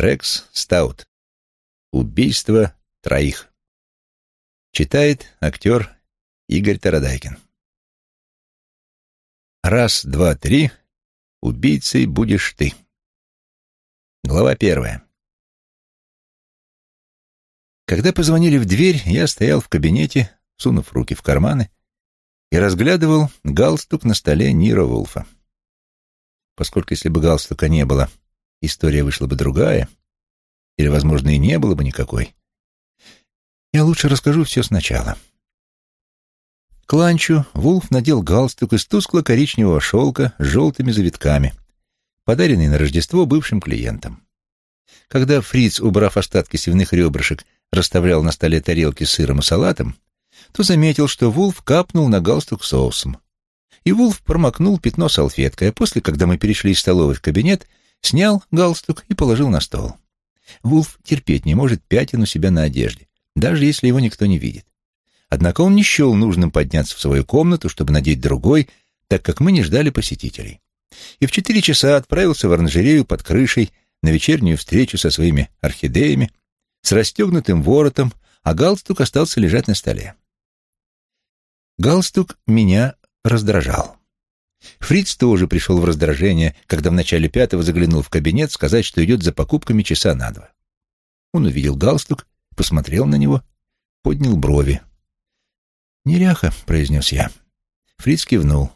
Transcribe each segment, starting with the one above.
Рекс Стаут. Убийство троих. Читает актер Игорь Тарадайкин. Раз, два, три. Убийцей будешь ты. Глава первая. Когда позвонили в дверь, я стоял в кабинете, сунув руки в карманы, и разглядывал галстук на столе Нира Вулфа. Поскольку если бы галстука не было, история вышла бы другая, или, возможно, и не было бы никакой, я лучше расскажу все сначала. К ланчу Вулф надел галстук из тускло-коричневого шелка с желтыми завитками, подаренный на Рождество бывшим клиентам. Когда Фриц, убрав остатки свиных ребрышек, расставлял на столе тарелки с сыром и салатом, то заметил, что Вулф капнул на галстук соусом. И Вулф промокнул пятно салфеткой, а после, когда мы перешли из столовой в кабинет, снял галстук и положил на стол. Вулф терпеть не может пятен у себя на одежде, даже если его никто не видит. Однако он не счел нужным подняться в свою комнату, чтобы надеть другой, так как мы не ждали посетителей. И в четыре часа отправился в оранжерею под крышей на вечернюю встречу со своими орхидеями, с расстегнутым воротом, а галстук остался лежать на столе. Галстук меня раздражал. Фриц тоже пришел в раздражение, когда в начале пятого заглянул в кабинет сказать, что идет за покупками часа на два. Он увидел галстук, посмотрел на него, поднял брови. «Неряха», — произнес я. Фриц кивнул.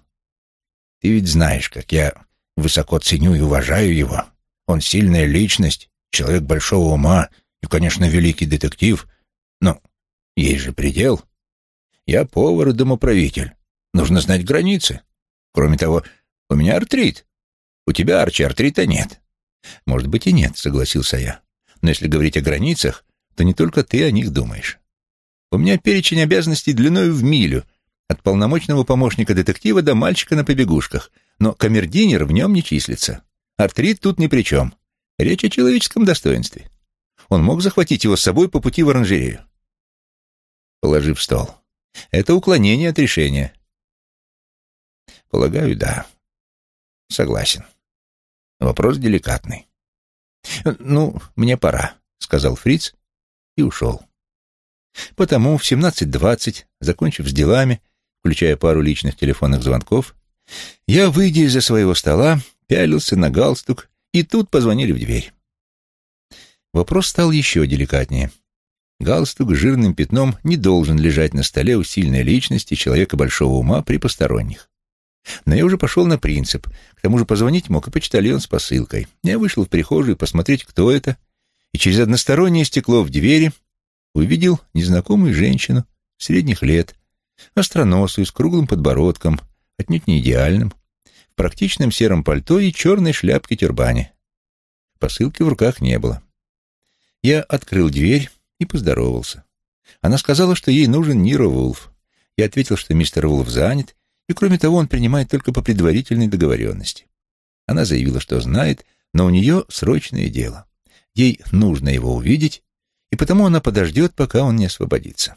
«Ты ведь знаешь, как я высоко ценю и уважаю его. Он сильная личность, человек большого ума и, конечно, великий детектив. Но есть же предел. Я повар и домоправитель. Нужно знать границы. Кроме того, у меня артрит. У тебя, Арчи, артрита нет. Может быть и нет, согласился я. Но если говорить о границах, то не только ты о них думаешь. У меня перечень обязанностей длиною в милю, от полномочного помощника детектива до мальчика на побегушках, но камердинер в нем не числится. Артрит тут ни при чем. Речь о человеческом достоинстве. Он мог захватить его с собой по пути в оранжерею. Положив стол. Это уклонение от решения. Полагаю, да. Согласен. Вопрос деликатный. Ну, мне пора, сказал Фриц и ушел. Потому в 17.20, закончив с делами, включая пару личных телефонных звонков, я, выйдя из-за своего стола, пялился на галстук, и тут позвонили в дверь. Вопрос стал еще деликатнее. Галстук жирным пятном не должен лежать на столе у сильной личности человека большого ума при посторонних. Но я уже пошел на принцип. К тому же позвонить мог и почтальон с посылкой. Я вышел в прихожую посмотреть, кто это, и через одностороннее стекло в двери увидел незнакомую женщину средних лет, остроносую, с круглым подбородком, отнюдь не идеальным, в практичном сером пальто и черной шляпке-тюрбане. Посылки в руках не было. Я открыл дверь и поздоровался. Она сказала, что ей нужен Ниро Вулф. Я ответил, что мистер Вулф занят, и, кроме того, он принимает только по предварительной договоренности. Она заявила, что знает, но у нее срочное дело. Ей нужно его увидеть, и потому она подождет, пока он не освободится.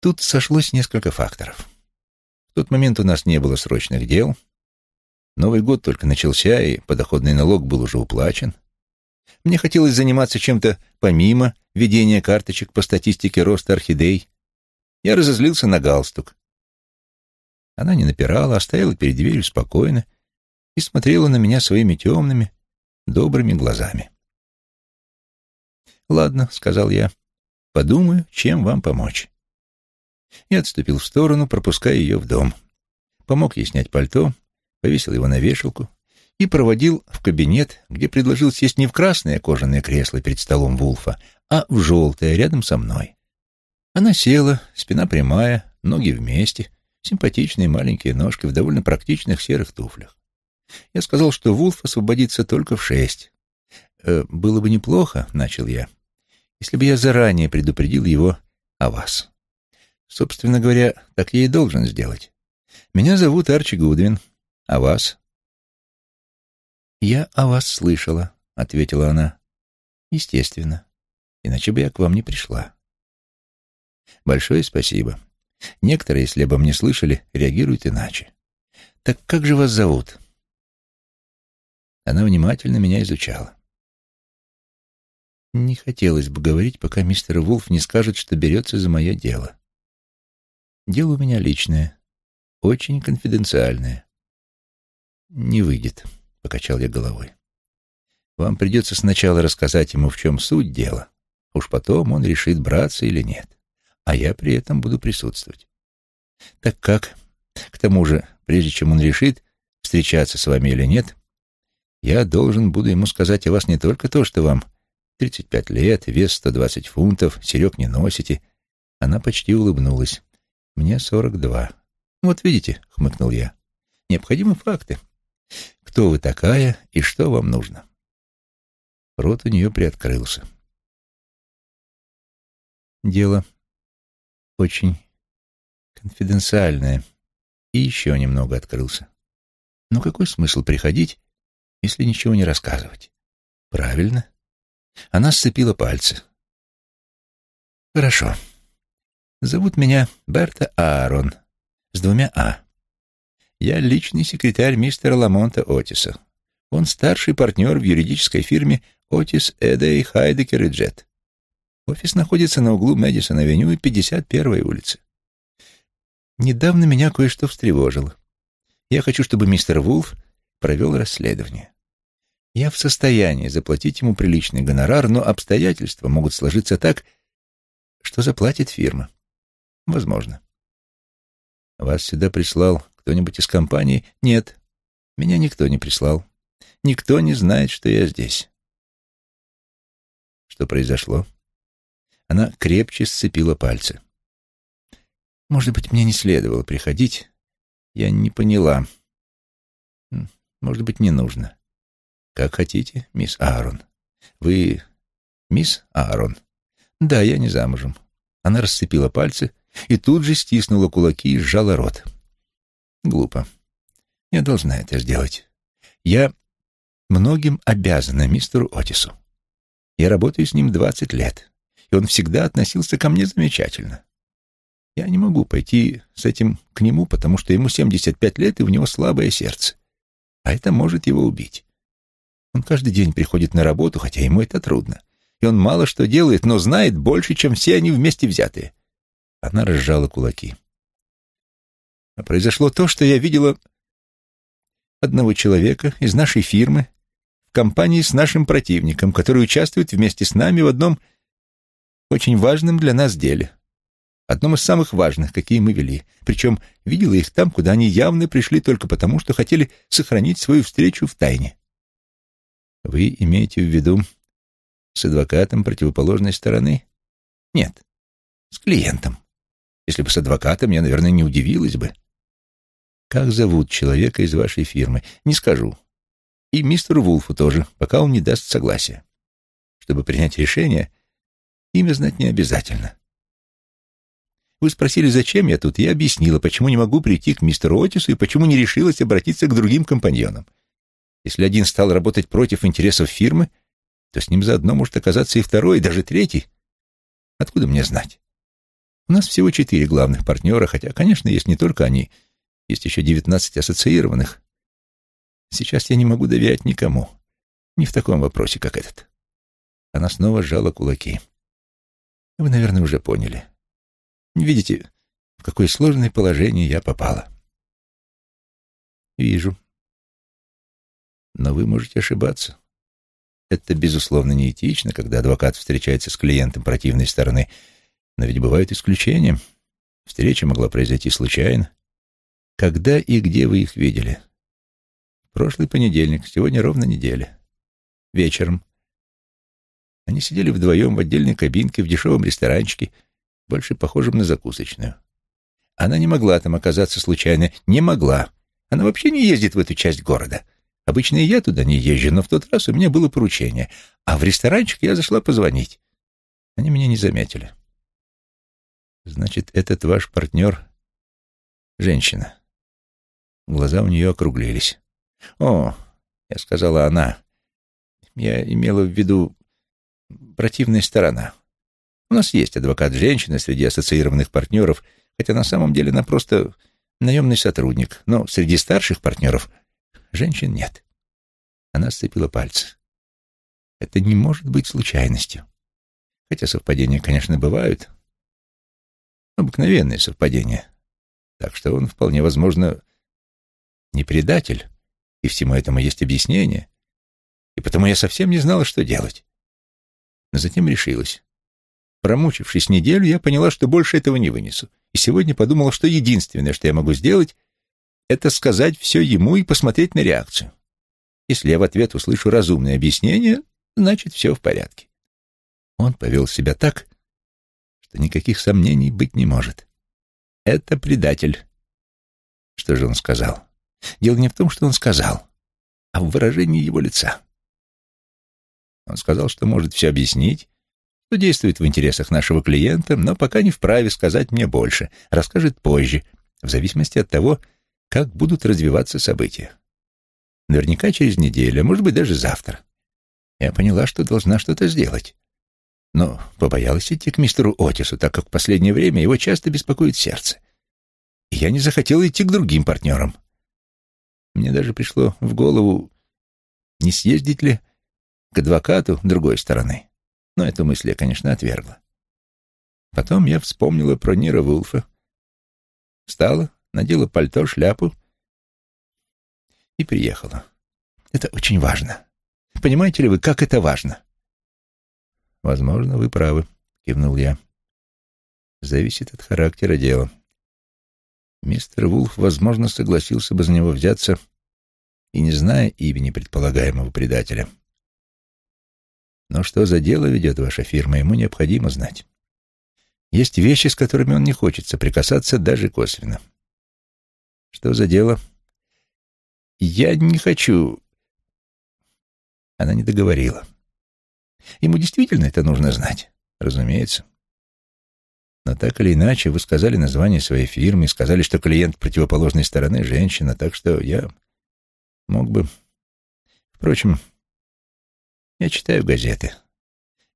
Тут сошлось несколько факторов. В тот момент у нас не было срочных дел. Новый год только начался, и подоходный налог был уже уплачен. Мне хотелось заниматься чем-то помимо ведения карточек по статистике роста орхидей. Я разозлился на галстук. Она не напирала, а стояла перед дверью спокойно и смотрела на меня своими темными, добрыми глазами. «Ладно», — сказал я, — «подумаю, чем вам помочь». Я отступил в сторону, пропуская ее в дом. Помог ей снять пальто, повесил его на вешалку и проводил в кабинет, где предложил сесть не в красное кожаное кресло перед столом Вулфа, а в желтое рядом со мной. Она села, спина прямая, ноги вместе, симпатичные маленькие ножки в довольно практичных серых туфлях. Я сказал, что Вулф освободится только в шесть. «Э, «Было бы неплохо», — начал я, если бы я заранее предупредил его о вас. Собственно говоря, так я и должен сделать. Меня зовут Арчи Гудвин. А вас? Я о вас слышала, ответила она. Естественно. Иначе бы я к вам не пришла. Большое спасибо. Некоторые, если обо мне слышали, реагируют иначе. Так как же вас зовут? Она внимательно меня изучала. Не хотелось бы говорить, пока мистер Вулф не скажет, что берется за мое дело. Дело у меня личное, очень конфиденциальное. Не выйдет, — покачал я головой. Вам придется сначала рассказать ему, в чем суть дела. Уж потом он решит, браться или нет. А я при этом буду присутствовать. Так как, к тому же, прежде чем он решит, встречаться с вами или нет, я должен буду ему сказать о вас не только то, что вам 35 лет, вес 120 фунтов, серег не носите. Она почти улыбнулась. Мне 42. Вот видите, хмыкнул я. Необходимы факты. Кто вы такая и что вам нужно? Рот у нее приоткрылся. Дело очень конфиденциальное. И еще немного открылся. Но какой смысл приходить, если ничего не рассказывать? Правильно. Она сцепила пальцы. Хорошо. Зовут меня Берта Аарон, с двумя «а». Я личный секретарь мистера Ламонта Отиса. Он старший партнер в юридической фирме Отис, Эдей, Хайдекер и Джет. Офис находится на углу Мэдисон-авеню и 51-й улицы. Недавно меня кое-что встревожило. Я хочу, чтобы мистер Вулф провел расследование. Я в состоянии заплатить ему приличный гонорар, но обстоятельства могут сложиться так, что заплатит фирма. Возможно. Вас сюда прислал кто-нибудь из компании? Нет, меня никто не прислал. Никто не знает, что я здесь. Что произошло? Она крепче сцепила пальцы. Может быть, мне не следовало приходить. Я не поняла. Может быть, не нужно. Как хотите, мисс Аарон. Вы мисс Аарон? Да, я не замужем. Она расцепила пальцы и тут же стиснула кулаки и сжала рот. Глупо. Я должна это сделать. Я многим обязана мистеру Отису. Я работаю с ним двадцать лет, и он всегда относился ко мне замечательно. Я не могу пойти с этим к нему, потому что ему семьдесят пять лет, и у него слабое сердце. А это может его убить. Он каждый день приходит на работу, хотя ему это трудно. И он мало что делает, но знает больше, чем все они вместе взятые. Она разжала кулаки. А произошло то, что я видела одного человека из нашей фирмы в компании с нашим противником, который участвует вместе с нами в одном очень важном для нас деле. Одном из самых важных, какие мы вели. Причем видела их там, куда они явно пришли только потому, что хотели сохранить свою встречу в тайне. Вы имеете в виду с адвокатом противоположной стороны? Нет, с клиентом. Если бы с адвокатом, я, наверное, не удивилась бы. Как зовут человека из вашей фирмы? Не скажу. И мистеру Вулфу тоже, пока он не даст согласия. Чтобы принять решение, имя знать не обязательно. Вы спросили, зачем я тут, я объяснила, почему не могу прийти к мистеру Отису и почему не решилась обратиться к другим компаньонам. Если один стал работать против интересов фирмы, то с ним заодно может оказаться и второй, и даже третий. Откуда мне знать? У нас всего четыре главных партнера, хотя, конечно, есть не только они, есть еще девятнадцать ассоциированных. Сейчас я не могу доверять никому, не в таком вопросе, как этот. Она снова сжала кулаки. Вы, наверное, уже поняли. Видите, в какое сложное положение я попала. Вижу. Но вы можете ошибаться. Это, безусловно, неэтично, когда адвокат встречается с клиентом противной стороны — но ведь бывают исключения. Встреча могла произойти случайно. Когда и где вы их видели? Прошлый понедельник, сегодня ровно неделя. Вечером. Они сидели вдвоем в отдельной кабинке в дешевом ресторанчике, больше похожем на закусочную. Она не могла там оказаться случайно. Не могла. Она вообще не ездит в эту часть города. Обычно и я туда не езжу, но в тот раз у меня было поручение. А в ресторанчик я зашла позвонить. Они меня не заметили. Значит, этот ваш партнер — женщина. Глаза у нее округлились. О, я сказала она. Я имела в виду противная сторона. У нас есть адвокат-женщина среди ассоциированных партнеров, хотя на самом деле она просто наемный сотрудник, но среди старших партнеров женщин нет. Она сцепила пальцы. Это не может быть случайностью. Хотя совпадения, конечно, бывают. Обыкновенные совпадения. Так что он, вполне возможно, не предатель, и всему этому есть объяснение. И потому я совсем не знала, что делать. Но затем решилась. Промучившись неделю, я поняла, что больше этого не вынесу. И сегодня подумала, что единственное, что я могу сделать, это сказать все ему и посмотреть на реакцию. Если я в ответ услышу разумное объяснение, значит, все в порядке. Он повел себя так, что никаких сомнений быть не может. Это предатель. Что же он сказал? Дело не в том, что он сказал, а в выражении его лица. Он сказал, что может все объяснить, что действует в интересах нашего клиента, но пока не вправе сказать мне больше, расскажет позже, в зависимости от того, как будут развиваться события. Наверняка через неделю, а может быть даже завтра. Я поняла, что должна что-то сделать. Но побоялась идти к мистеру Отису, так как в последнее время его часто беспокоит сердце. И я не захотела идти к другим партнерам. Мне даже пришло в голову, не съездить ли к адвокату другой стороны. Но эту мысль я, конечно, отвергла. Потом я вспомнила про Нира Вулфа. Встала, надела пальто, шляпу и приехала. Это очень важно. Понимаете ли вы, как это важно? Возможно, вы правы, кивнул я. Зависит от характера дела. Мистер Вулф, возможно, согласился бы за него взяться и не зная имени предполагаемого предателя. Но что за дело ведет ваша фирма, ему необходимо знать. Есть вещи, с которыми он не хочет соприкасаться даже косвенно. Что за дело? Я не хочу... Она не договорила. Ему действительно это нужно знать, разумеется. Но так или иначе, вы сказали название своей фирмы и сказали, что клиент противоположной стороны — женщина, так что я мог бы... Впрочем, я читаю газеты.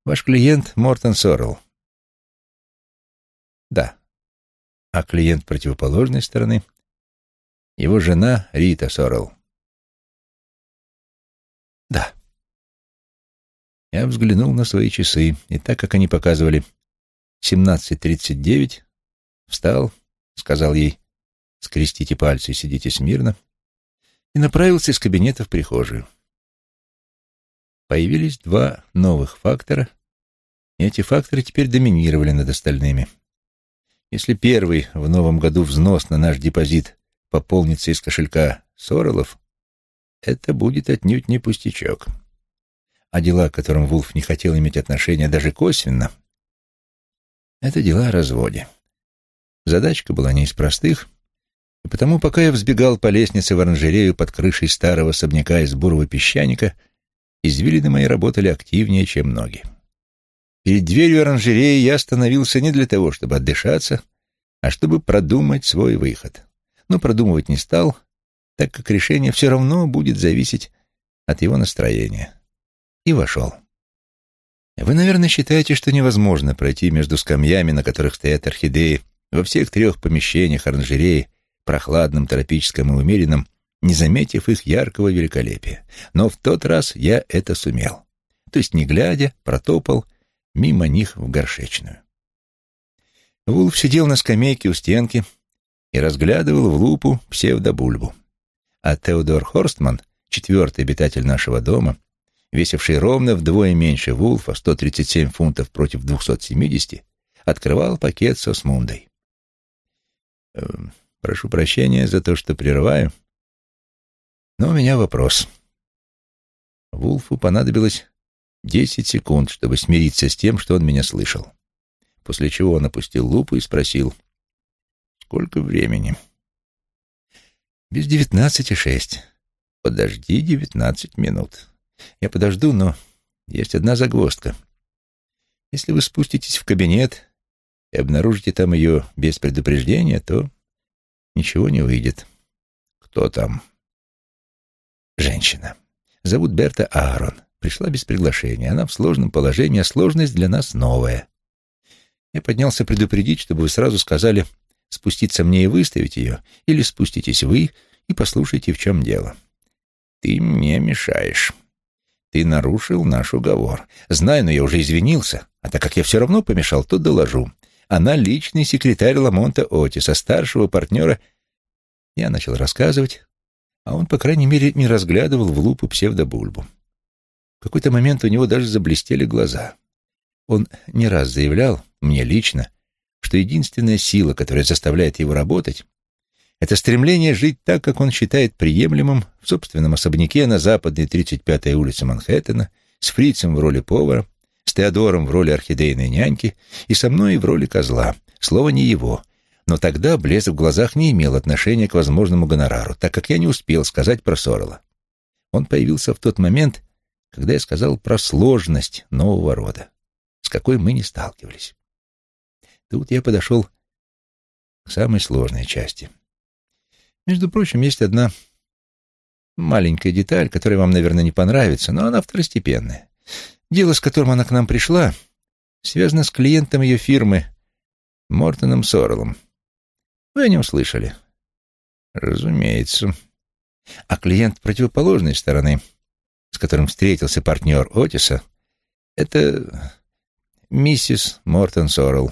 Ваш клиент — Мортон Соррелл. Да. А клиент противоположной стороны — его жена Рита Соррелл. Да. Я взглянул на свои часы, и так как они показывали 17.39, встал, сказал ей, скрестите пальцы и сидите смирно, и направился из кабинета в прихожую. Появились два новых фактора, и эти факторы теперь доминировали над остальными. Если первый в новом году взнос на наш депозит пополнится из кошелька Соролов, это будет отнюдь не пустячок а дела, к которым Вулф не хотел иметь отношения даже косвенно, это дела о разводе. Задачка была не из простых, и потому, пока я взбегал по лестнице в оранжерею под крышей старого особняка из бурого песчаника, извилины мои работали активнее, чем ноги. Перед дверью оранжереи я остановился не для того, чтобы отдышаться, а чтобы продумать свой выход. Но продумывать не стал, так как решение все равно будет зависеть от его настроения и вошел. Вы, наверное, считаете, что невозможно пройти между скамьями, на которых стоят орхидеи, во всех трех помещениях оранжереи, прохладном, тропическом и умеренном, не заметив их яркого великолепия. Но в тот раз я это сумел. То есть, не глядя, протопал мимо них в горшечную. Вулф сидел на скамейке у стенки и разглядывал в лупу псевдобульбу. А Теодор Хорстман, четвертый обитатель нашего дома, весивший ровно вдвое меньше Вулфа, 137 фунтов против 270, открывал пакет со смундой. Э, «Прошу прощения за то, что прерываю, но у меня вопрос». Вулфу понадобилось десять секунд, чтобы смириться с тем, что он меня слышал, после чего он опустил лупу и спросил, «Сколько времени?» «Без девятнадцати шесть». «Подожди девятнадцать минут». Я подожду, но есть одна загвоздка. Если вы спуститесь в кабинет и обнаружите там ее без предупреждения, то ничего не выйдет. Кто там? Женщина. Зовут Берта Аарон. Пришла без приглашения. Она в сложном положении, а сложность для нас новая. Я поднялся предупредить, чтобы вы сразу сказали спуститься мне и выставить ее, или спуститесь вы и послушайте, в чем дело. Ты мне мешаешь. Ты нарушил наш уговор. Знаю, но я уже извинился. А так как я все равно помешал, то доложу. Она личный секретарь Ламонта Отиса, старшего партнера. Я начал рассказывать, а он, по крайней мере, не разглядывал в лупу псевдобульбу. В какой-то момент у него даже заблестели глаза. Он не раз заявлял, мне лично, что единственная сила, которая заставляет его работать, это стремление жить так, как он считает приемлемым в собственном особняке на западной 35-й улице Манхэттена, с фрицем в роли повара, с Теодором в роли орхидейной няньки и со мной в роли козла. Слово не его. Но тогда блеск в глазах не имел отношения к возможному гонорару, так как я не успел сказать про Сорела. Он появился в тот момент, когда я сказал про сложность нового рода, с какой мы не сталкивались. Тут я подошел к самой сложной части — между прочим, есть одна маленькая деталь, которая вам, наверное, не понравится, но она второстепенная. Дело, с которым она к нам пришла, связано с клиентом ее фирмы Мортоном Сорелом. Вы о нем слышали? Разумеется. А клиент противоположной стороны, с которым встретился партнер Отиса, это миссис Мортон Сорел.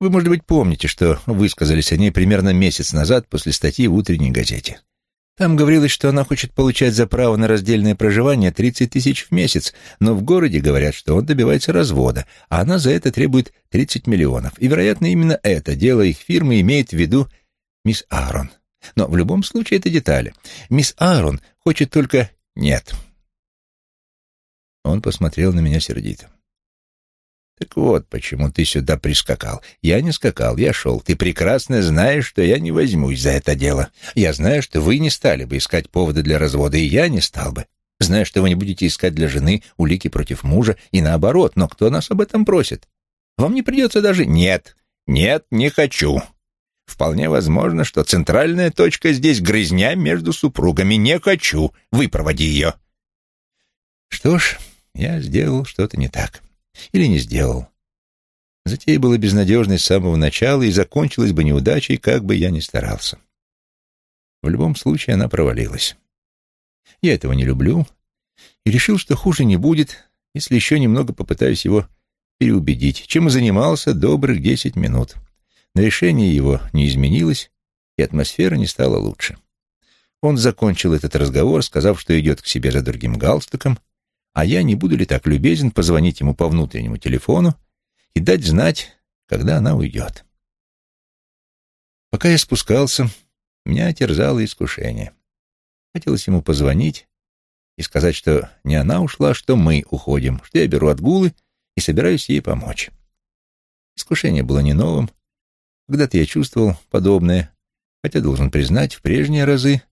Вы, может быть, помните, что высказались о ней примерно месяц назад после статьи в утренней газете. Там говорилось, что она хочет получать за право на раздельное проживание 30 тысяч в месяц, но в городе говорят, что он добивается развода, а она за это требует 30 миллионов. И, вероятно, именно это дело их фирмы имеет в виду мисс Аарон. Но в любом случае это детали. Мисс Аарон хочет только... Нет. Он посмотрел на меня сердито. Так вот, почему ты сюда прискакал. Я не скакал, я шел. Ты прекрасно знаешь, что я не возьмусь за это дело. Я знаю, что вы не стали бы искать повода для развода, и я не стал бы. Знаю, что вы не будете искать для жены улики против мужа, и наоборот, но кто нас об этом просит? Вам не придется даже... Нет, нет, не хочу. Вполне возможно, что центральная точка здесь грызня между супругами. Не хочу. Выпроводи ее. Что ж, я сделал что-то не так. Или не сделал. Затея была безнадежной с самого начала и закончилась бы неудачей, как бы я ни старался. В любом случае она провалилась. Я этого не люблю и решил, что хуже не будет, если еще немного попытаюсь его переубедить, чем и занимался добрых десять минут. Но решение его не изменилось, и атмосфера не стала лучше. Он закончил этот разговор, сказав, что идет к себе за другим галстуком, а я не буду ли так любезен позвонить ему по внутреннему телефону и дать знать, когда она уйдет. Пока я спускался, меня терзало искушение. Хотелось ему позвонить и сказать, что не она ушла, что мы уходим, что я беру отгулы и собираюсь ей помочь. Искушение было не новым. Когда-то я чувствовал подобное, хотя, должен признать, в прежние разы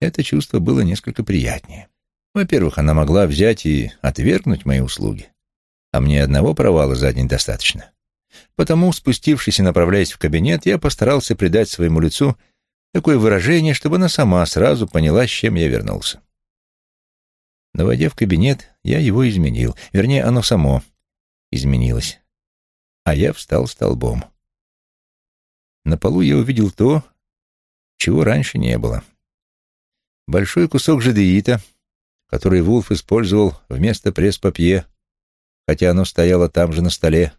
это чувство было несколько приятнее. Во-первых, она могла взять и отвергнуть мои услуги, а мне одного провала за день достаточно. Потому, спустившись и направляясь в кабинет, я постарался придать своему лицу такое выражение, чтобы она сама сразу поняла, с чем я вернулся. Но, войдя в кабинет, я его изменил. Вернее, оно само изменилось. А я встал столбом. На полу я увидел то, чего раньше не было. Большой кусок жадеита — который Вулф использовал вместо пресс-папье, хотя оно стояло там же на столе,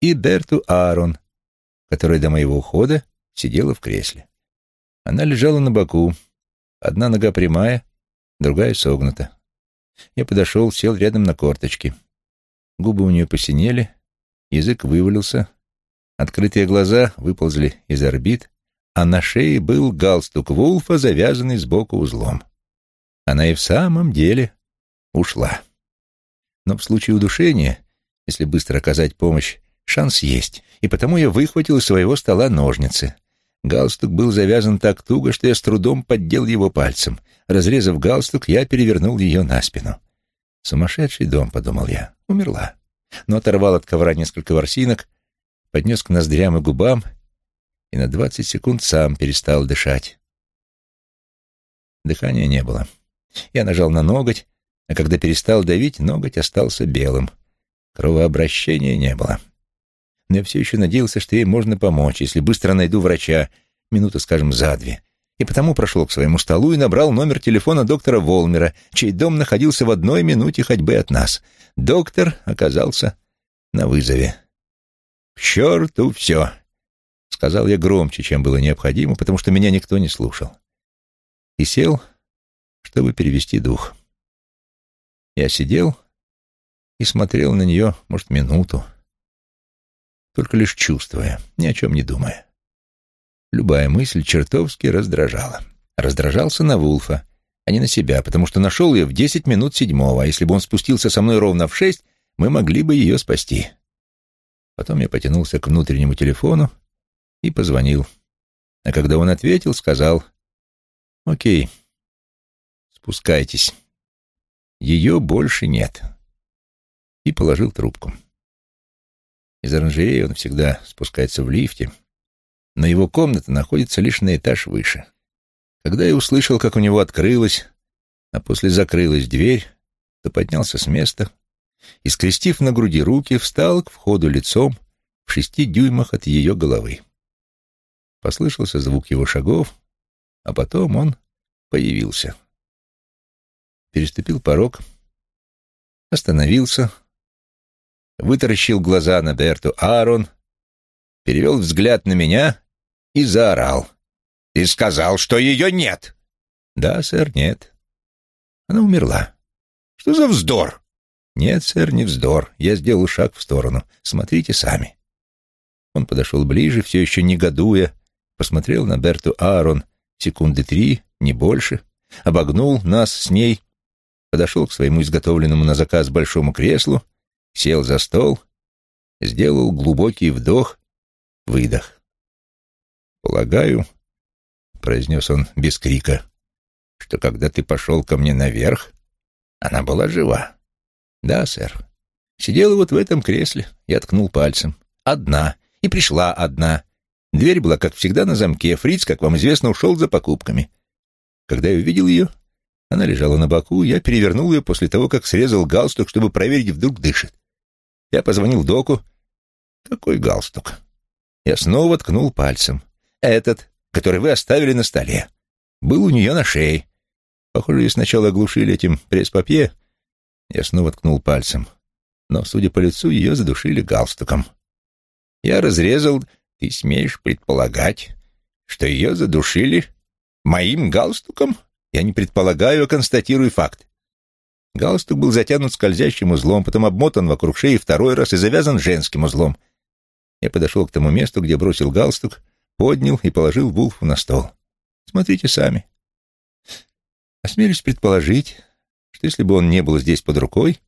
и Берту Аарон, которая до моего ухода сидела в кресле. Она лежала на боку, одна нога прямая, другая согнута. Я подошел, сел рядом на корточки. Губы у нее посинели, язык вывалился, открытые глаза выползли из орбит, а на шее был галстук Вулфа, завязанный сбоку узлом. Она и в самом деле ушла. Но в случае удушения, если быстро оказать помощь, шанс есть, и потому я выхватил из своего стола ножницы. Галстук был завязан так туго, что я с трудом поддел его пальцем. Разрезав галстук, я перевернул ее на спину. «Сумасшедший дом», — подумал я, — умерла. Но оторвал от ковра несколько ворсинок, поднес к ноздрям и губам и на двадцать секунд сам перестал дышать. Дыхания не было. Я нажал на ноготь, а когда перестал давить, ноготь остался белым. Кровообращения не было. Но я все еще надеялся, что ей можно помочь, если быстро найду врача, минуты, скажем, за две. и потому прошел к своему столу и набрал номер телефона доктора Волмера, чей дом находился в одной минуте ходьбы от нас. Доктор оказался на вызове. «К черту все!» — сказал я громче, чем было необходимо, потому что меня никто не слушал. И сел, чтобы перевести дух. Я сидел и смотрел на нее, может, минуту, только лишь чувствуя, ни о чем не думая. Любая мысль чертовски раздражала. Раздражался на Вулфа, а не на себя, потому что нашел ее в десять минут седьмого, а если бы он спустился со мной ровно в шесть, мы могли бы ее спасти. Потом я потянулся к внутреннему телефону и позвонил. А когда он ответил, сказал, «Окей, спускайтесь. Ее больше нет». И положил трубку. Из оранжереи он всегда спускается в лифте, но его комната находится лишь на этаж выше. Когда я услышал, как у него открылась, а после закрылась дверь, то поднялся с места и, скрестив на груди руки, встал к входу лицом в шести дюймах от ее головы. Послышался звук его шагов, а потом он появился. Переступил порог, остановился, вытаращил глаза на Берту Аарон, перевел взгляд на меня и заорал. «Ты сказал, что ее нет!» «Да, сэр, нет. Она умерла». «Что за вздор?» «Нет, сэр, не вздор. Я сделал шаг в сторону. Смотрите сами». Он подошел ближе, все еще негодуя, посмотрел на Берту Аарон секунды три, не больше, обогнул нас с ней, подошел к своему изготовленному на заказ большому креслу, сел за стол, сделал глубокий вдох, выдох. «Полагаю», — произнес он без крика, — «что когда ты пошел ко мне наверх, она была жива». «Да, сэр. Сидела вот в этом кресле», — я ткнул пальцем. «Одна. И пришла одна. Дверь была, как всегда, на замке. Фриц, как вам известно, ушел за покупками. Когда я увидел ее, она лежала на боку, я перевернул ее после того, как срезал галстук, чтобы проверить, вдруг дышит. Я позвонил доку. «Какой галстук?» Я снова ткнул пальцем. «Этот, который вы оставили на столе. Был у нее на шее. Похоже, ее сначала оглушили этим пресс-папье». Я снова ткнул пальцем. Но, судя по лицу, ее задушили галстуком. Я разрезал... Ты смеешь предполагать, что ее задушили моим галстуком? Я не предполагаю, а констатирую факт. Галстук был затянут скользящим узлом, потом обмотан вокруг шеи второй раз и завязан женским узлом. Я подошел к тому месту, где бросил галстук, поднял и положил Вулфу на стол. Смотрите сами. Осмелюсь предположить, что если бы он не был здесь под рукой,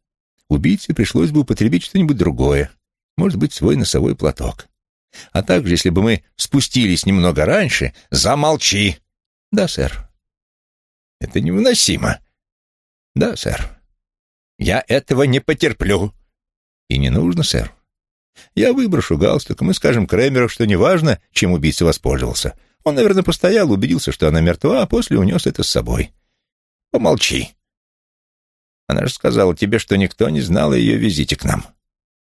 убийце пришлось бы употребить что-нибудь другое, может быть, свой носовой платок. А также, если бы мы спустились немного раньше, замолчи. Да, сэр. Это невыносимо. Да, сэр. Я этого не потерплю. И не нужно, сэр. Я выброшу галстук, мы скажем Кремеру, что неважно, чем убийца воспользовался. Он, наверное, постоял, убедился, что она мертва, а после унес это с собой. Помолчи. Она же сказала тебе, что никто не знал о ее визите к нам.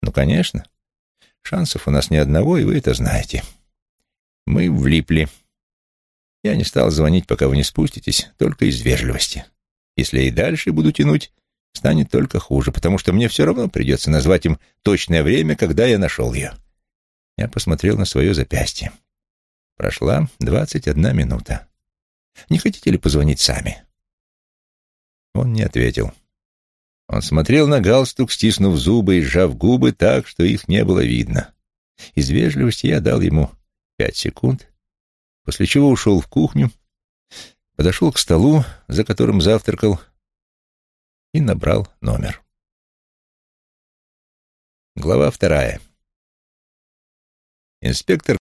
Ну, конечно. Шансов у нас ни одного, и вы это знаете. Мы влипли. Я не стал звонить, пока вы не спуститесь, только из вежливости. Если и дальше буду тянуть, станет только хуже, потому что мне все равно придется назвать им точное время, когда я нашел ее. Я посмотрел на свое запястье. Прошла двадцать одна минута. Не хотите ли позвонить сами? Он не ответил. Он смотрел на галстук, стиснув зубы и сжав губы так, что их не было видно. Из вежливости я дал ему пять секунд, после чего ушел в кухню, подошел к столу, за которым завтракал, и набрал номер. Глава вторая. Инспектор